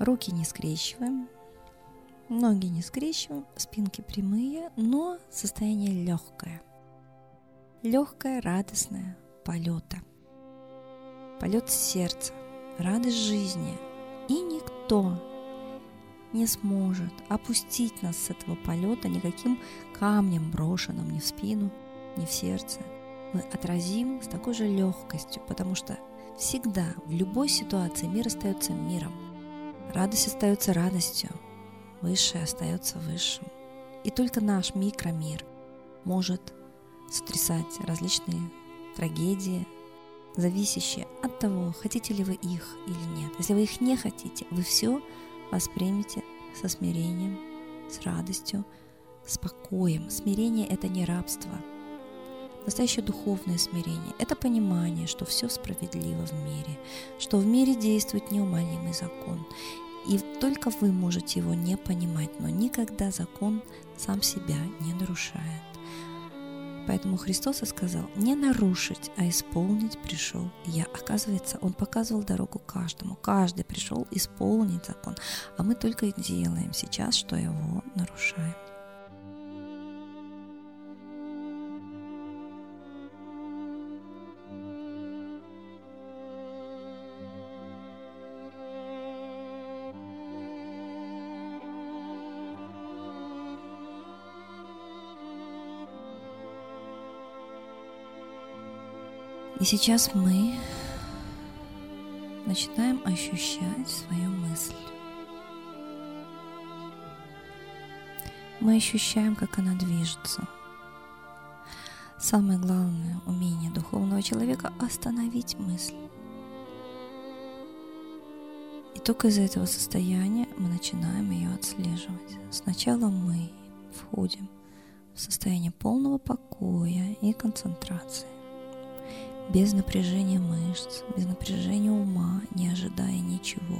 Руки не скрещиваем, ноги не скрещиваем, спинки прямые, но состояние легкое. Легкое, радостное полета. Полет сердца, радость жизни. И никто не сможет опустить нас с этого полета никаким камнем, брошенным ни в спину, ни в сердце. Мы отразим с такой же легкостью, потому что всегда, в любой ситуации мир остается миром. Радость остается радостью, высшее остается высшим. И только наш микромир может сотрясать различные трагедии, зависящие от того, хотите ли вы их или нет. Если вы их не хотите, вы все воспримите со смирением, с радостью, с покоем. Смирение – это не рабство. Настоящее духовное смирение – это понимание, что все справедливо в мире, что в мире действует неумолимый закон. И только вы можете его не понимать, но никогда закон сам себя не нарушает. Поэтому Христос и сказал, не нарушить, а исполнить пришел я. Оказывается, Он показывал дорогу каждому. Каждый пришел исполнить закон, а мы только и делаем сейчас, что его нарушаем. И сейчас мы начинаем ощущать свою мысль. Мы ощущаем, как она движется. Самое главное умение духовного человека – остановить мысль. И только из этого состояния мы начинаем ее отслеживать. Сначала мы входим в состояние полного покоя и концентрации без напряжения мышц, без напряжения ума, не ожидая ничего.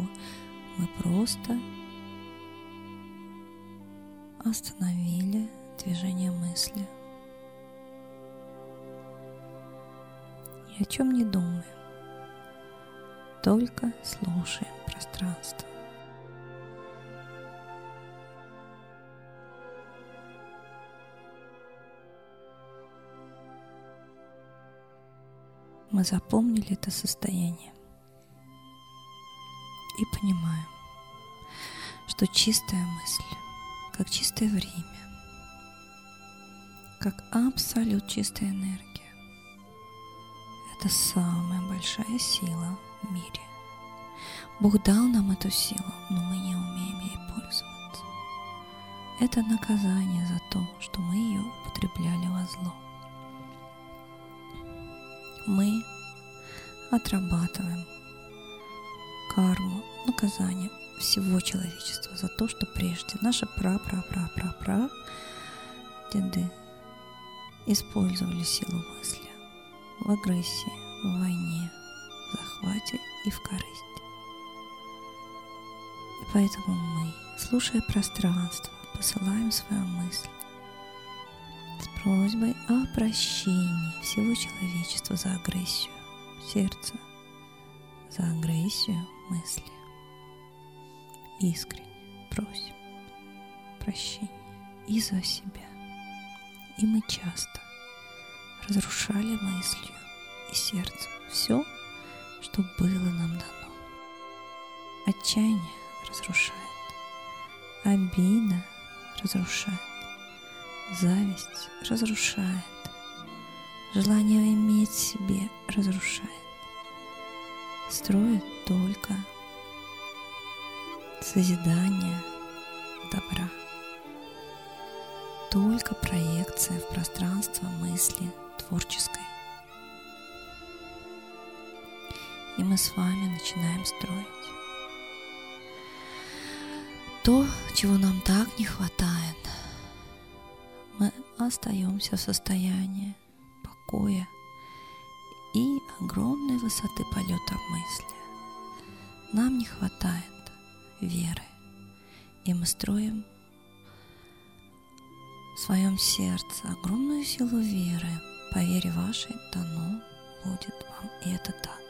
Мы просто остановили движение мысли. Ни о чем не думаем, только слушаем пространство. Мы запомнили это состояние и понимаем, что чистая мысль, как чистое время, как абсолют чистая энергия, это самая большая сила в мире. Бог дал нам эту силу, но мы не умеем ей пользоваться. Это наказание за то, что мы ее употребляли во зло мы отрабатываем карму, наказание всего человечества за то, что прежде наши пра-пра-пра-пра-пра деды использовали силу мысли в агрессии, в войне, в захвате и в корысти. И поэтому мы, слушая пространство, посылаем свою мысль просьбой о прощении всего человечества за агрессию сердца, за агрессию мысли. Искренне просим прощения и за себя. И мы часто разрушали мыслью и сердцем все, что было нам дано. Отчаяние разрушает, обида разрушает, Зависть разрушает. Желание иметь себе разрушает. Строит только созидание добра. Только проекция в пространство мысли творческой. И мы с вами начинаем строить то, чего нам так не хватает остаемся в состоянии покоя и огромной высоты полета мысли. Нам не хватает веры, и мы строим в своем сердце огромную силу веры. По вере вашей дано будет вам, и это так.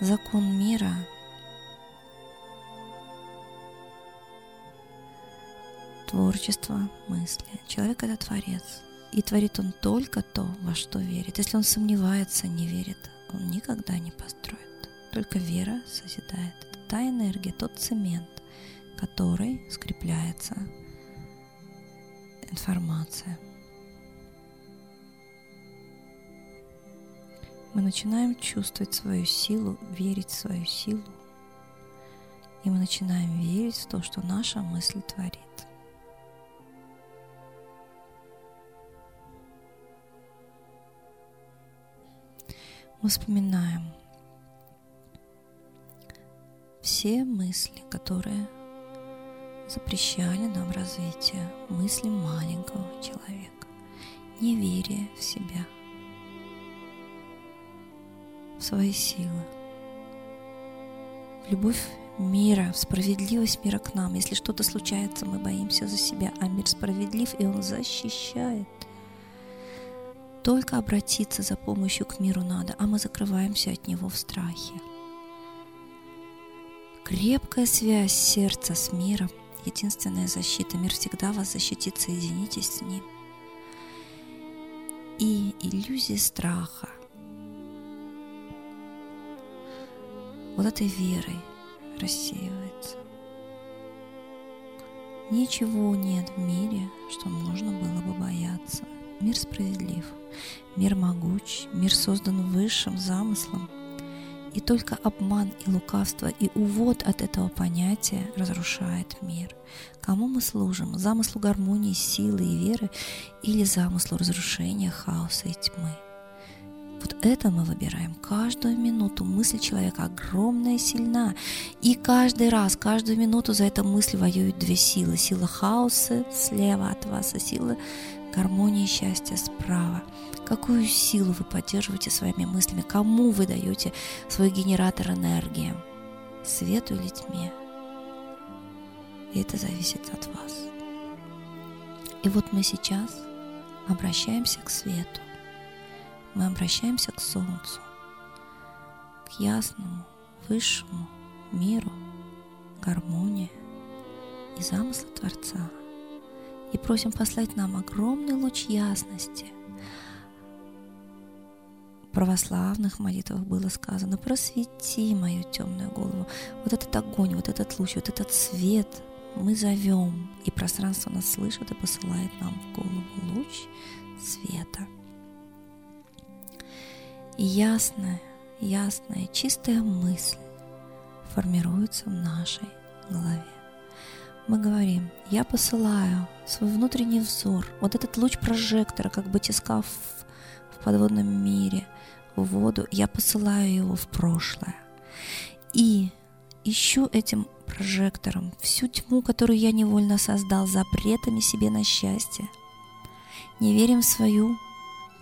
Закон мира творчество мысли. Человек — это творец. И творит он только то, во что верит. Если он сомневается, не верит, он никогда не построит. Только вера созидает. Это та энергия, тот цемент, который скрепляется информация. Мы начинаем чувствовать свою силу, верить в свою силу. И мы начинаем верить в то, что наша мысль творит. Мы вспоминаем все мысли, которые запрещали нам развитие мысли маленького человека, неверие в себя, в свои силы, в любовь мира, в справедливость мира к нам. Если что-то случается, мы боимся за себя, а мир справедлив, и он защищает. Только обратиться за помощью к миру надо, а мы закрываемся от него в страхе. Крепкая связь сердца с миром – единственная защита. Мир всегда вас защитит, соединитесь с ним. И иллюзия страха, вот этой верой рассеивается. Ничего нет в мире, что можно было бы бояться. Мир справедлив, мир могуч, мир создан высшим замыслом – и только обман и лукавство и увод от этого понятия разрушает мир. Кому мы служим? Замыслу гармонии, силы и веры или замыслу разрушения, хаоса и тьмы? Вот это мы выбираем каждую минуту. Мысль человека огромная и сильна. И каждый раз, каждую минуту за эту мысль воюют две силы. Сила хаоса слева от вас, и сила гармонии и счастья справа. Какую силу вы поддерживаете своими мыслями? Кому вы даете свой генератор энергии? Свету или тьме? И это зависит от вас. И вот мы сейчас обращаемся к свету. Мы обращаемся к Солнцу, к ясному, высшему миру, гармонии и замысла Творца. И просим послать нам огромный луч ясности – православных молитвах было сказано, просвети мою темную голову. Вот этот огонь, вот этот луч, вот этот свет мы зовем, и пространство нас слышит и посылает нам в голову луч света. И ясная, ясная, чистая мысль формируется в нашей голове. Мы говорим, я посылаю свой внутренний взор, вот этот луч прожектора, как батискаф в подводном мире – в воду, я посылаю его в прошлое. И ищу этим прожектором всю тьму, которую я невольно создал запретами себе на счастье. Не верим в свою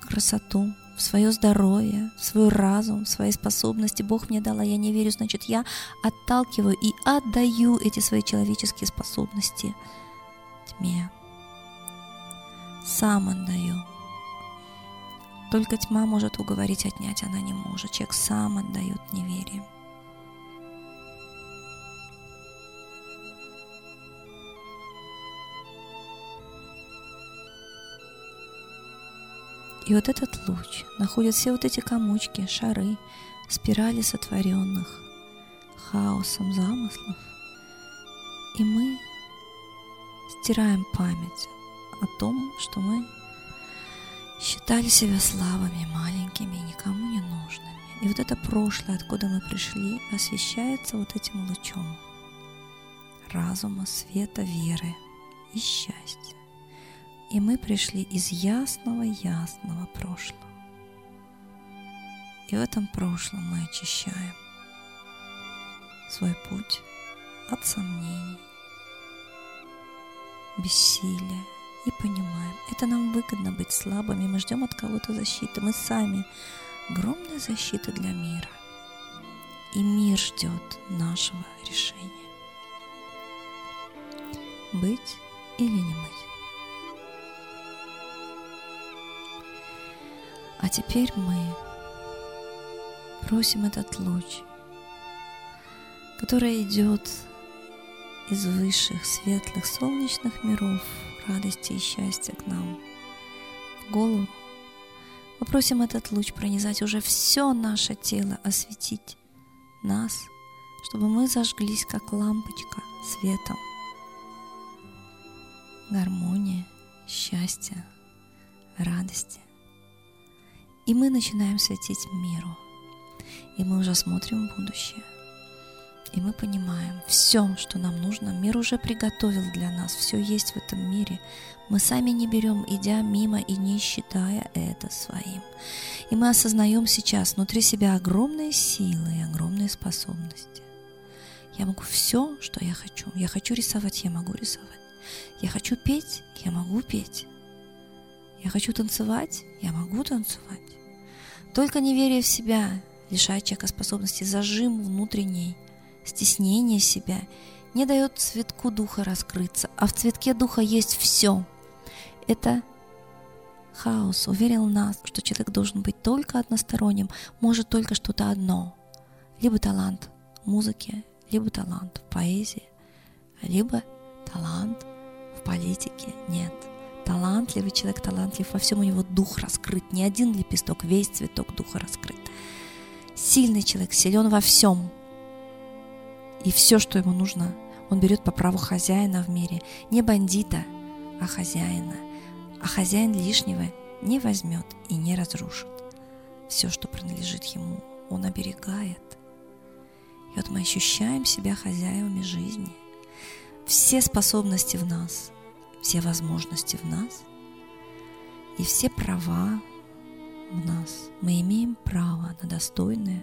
красоту, в свое здоровье, в свой разум, в свои способности. Бог мне дал, а я не верю, значит, я отталкиваю и отдаю эти свои человеческие способности тьме. Сам отдаю. Только тьма может уговорить отнять, она не может. Человек сам отдает неверие. И вот этот луч находит все вот эти комочки, шары, спирали сотворенных хаосом замыслов. И мы стираем память о том, что мы считали себя слабыми, маленькими, никому не нужными. И вот это прошлое, откуда мы пришли, освещается вот этим лучом разума, света, веры и счастья. И мы пришли из ясного-ясного прошлого. И в этом прошлом мы очищаем свой путь от сомнений, бессилия, и понимаем, это нам выгодно быть слабыми, мы ждем от кого-то защиты, мы сами огромная защита для мира. И мир ждет нашего решения. Быть или не быть. А теперь мы просим этот луч, который идет из высших, светлых, солнечных миров радости и счастья к нам в голову. Мы просим этот луч пронизать уже все наше тело, осветить нас, чтобы мы зажглись, как лампочка, светом. Гармония, счастье, радости. И мы начинаем светить миру. И мы уже смотрим будущее – и мы понимаем, все, что нам нужно, мир уже приготовил для нас, все есть в этом мире. Мы сами не берем, идя мимо и не считая это своим. И мы осознаем сейчас внутри себя огромные силы и огромные способности. Я могу все, что я хочу. Я хочу рисовать, я могу рисовать. Я хочу петь, я могу петь. Я хочу танцевать, я могу танцевать. Только неверие в себя лишает человека способности зажим внутренний – стеснение себя не дает цветку духа раскрыться, а в цветке духа есть все. Это хаос уверил нас, что человек должен быть только односторонним, может только что-то одно. Либо талант в музыке, либо талант в поэзии, либо талант в политике. Нет. Талантливый человек, талантлив во всем у него дух раскрыт. Не один лепесток, весь цветок духа раскрыт. Сильный человек, силен во всем – и все, что ему нужно, он берет по праву хозяина в мире, не бандита, а хозяина. А хозяин лишнего не возьмет и не разрушит. Все, что принадлежит ему, он оберегает. И вот мы ощущаем себя хозяевами жизни. Все способности в нас, все возможности в нас и все права в нас. Мы имеем право на достойное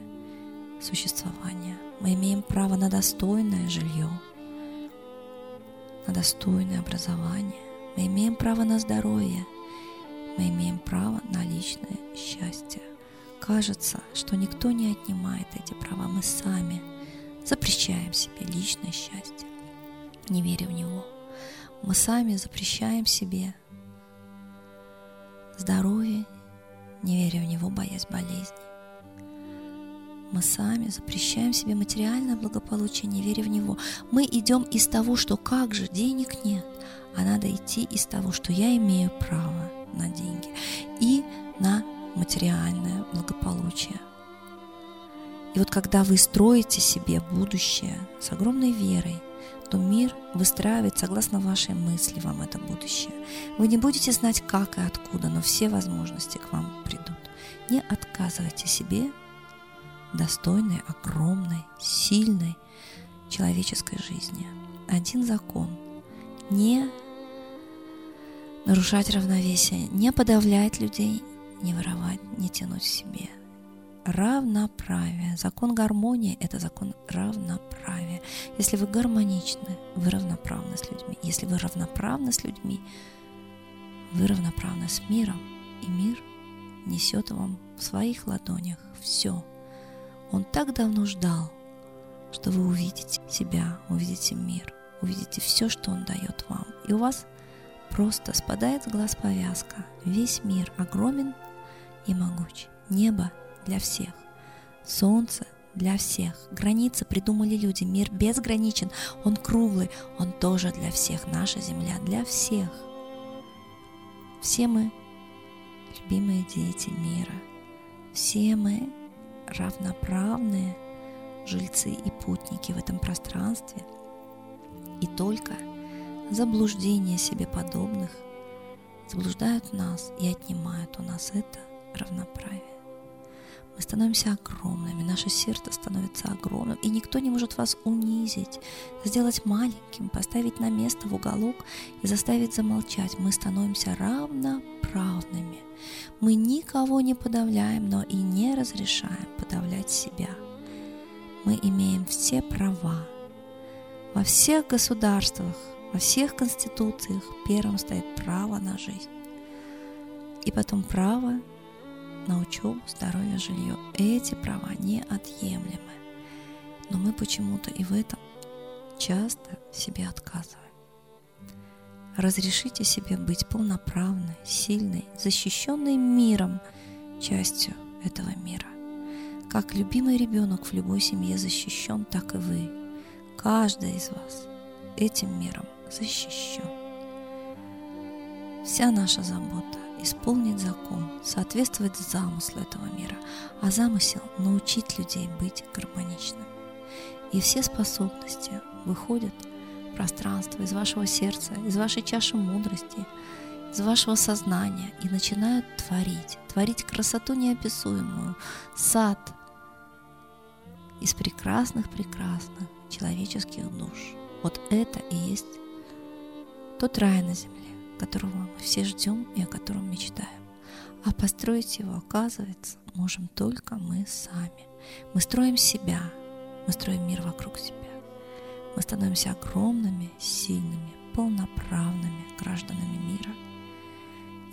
существования. Мы имеем право на достойное жилье, на достойное образование. Мы имеем право на здоровье. Мы имеем право на личное счастье. Кажется, что никто не отнимает эти права. Мы сами запрещаем себе личное счастье, не веря в него. Мы сами запрещаем себе здоровье, не веря в него, боясь болезней. Мы сами запрещаем себе материальное благополучие, не веря в него. Мы идем из того, что как же, денег нет, а надо идти из того, что я имею право на деньги и на материальное благополучие. И вот когда вы строите себе будущее с огромной верой, то мир выстраивает согласно вашей мысли вам это будущее. Вы не будете знать как и откуда, но все возможности к вам придут. Не отказывайте себе достойной, огромной, сильной человеческой жизни. Один закон – не нарушать равновесие, не подавлять людей, не воровать, не тянуть себе. Равноправие. Закон гармонии – это закон равноправия. Если вы гармоничны, вы равноправны с людьми. Если вы равноправны с людьми, вы равноправны с миром. И мир несет вам в своих ладонях все – он так давно ждал, что вы увидите себя, увидите мир, увидите все, что Он дает вам. И у вас просто спадает с глаз повязка. Весь мир огромен и могуч. Небо для всех. Солнце для всех. Границы придумали люди. Мир безграничен. Он круглый. Он тоже для всех. Наша земля для всех. Все мы любимые дети мира. Все мы равноправные жильцы и путники в этом пространстве, и только заблуждение себе подобных заблуждают нас и отнимают у нас это равноправие. Мы становимся огромными, наше сердце становится огромным, и никто не может вас унизить, сделать маленьким, поставить на место в уголок и заставить замолчать. Мы становимся равноправными. Мы никого не подавляем, но и не разрешаем подавлять себя. Мы имеем все права. Во всех государствах, во всех конституциях первым стоит право на жизнь. И потом право на учебу, здоровье, жилье. Эти права неотъемлемы. Но мы почему-то и в этом часто себе отказываем. Разрешите себе быть полноправной, сильной, защищенной миром частью этого мира. Как любимый ребенок в любой семье защищен, так и вы. Каждый из вас этим миром защищен. Вся наша забота исполнить закон, соответствовать замыслу этого мира, а замысел – научить людей быть гармоничными. И все способности выходят в пространство из вашего сердца, из вашей чаши мудрости, из вашего сознания и начинают творить, творить красоту неописуемую, сад из прекрасных-прекрасных человеческих душ. Вот это и есть тот рай на земле, которого мы все ждем и о котором мечтаем. А построить его, оказывается, можем только мы сами. Мы строим себя, мы строим мир вокруг себя. Мы становимся огромными, сильными, полноправными гражданами мира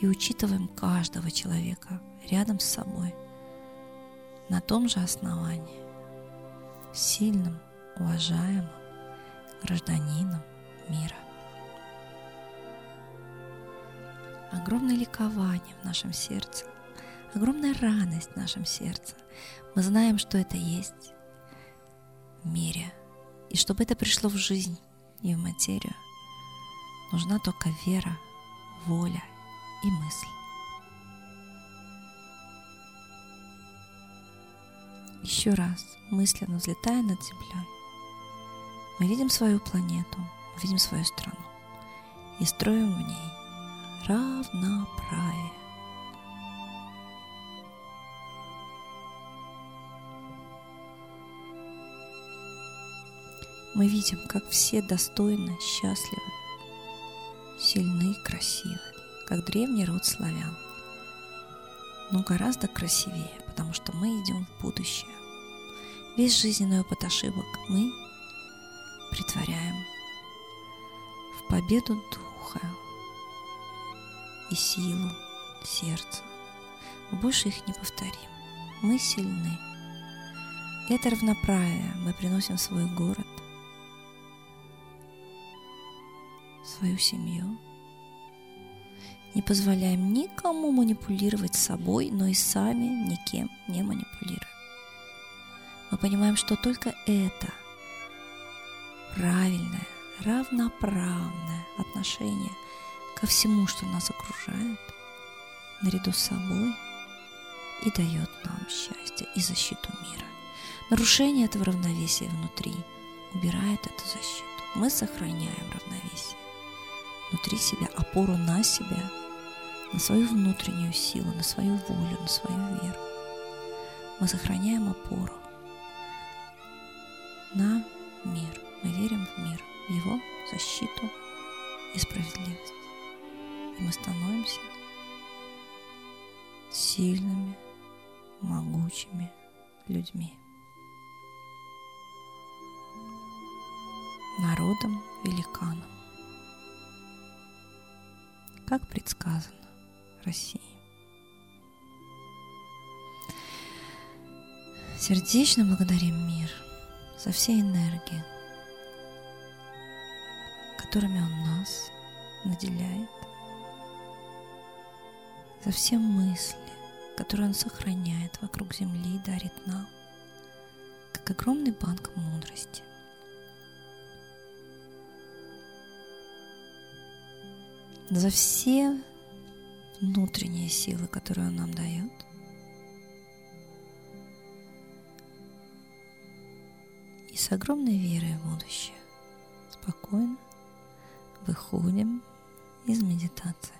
и учитываем каждого человека рядом с собой на том же основании, сильным, уважаемым гражданином мира. Огромное ликование в нашем сердце, огромная радость в нашем сердце. Мы знаем, что это есть в мире. И чтобы это пришло в жизнь и в материю, нужна только вера, воля и мысль. Еще раз, мысленно взлетая над землей, мы видим свою планету, мы видим свою страну и строим в ней равноправие. Мы видим, как все достойны, счастливы, сильны, красивы, как древний род славян. Но гораздо красивее, потому что мы идем в будущее. Весь жизненный опыт ошибок мы притворяем в победу духа и силу сердца. Мы больше их не повторим. Мы сильны. Это равноправие мы приносим в свой город, свою семью. Не позволяем никому манипулировать собой, но и сами никем не манипулируем. Мы понимаем, что только это правильное, равноправное отношение ко всему, что нас окружает, наряду с собой и дает нам счастье и защиту мира. Нарушение этого равновесия внутри убирает эту защиту. Мы сохраняем равновесие внутри себя, опору на себя, на свою внутреннюю силу, на свою волю, на свою веру. Мы сохраняем опору на мир. Мы верим в мир, в его защиту и справедливость. Мы становимся сильными, могучими людьми. Народом великаном как предсказано России. Сердечно благодарим мир за все энергии, которыми он нас наделяет, за все мысли, которые он сохраняет вокруг Земли и дарит нам, как огромный банк мудрости. за все внутренние силы, которые Он нам дает. И с огромной верой в будущее спокойно выходим из медитации.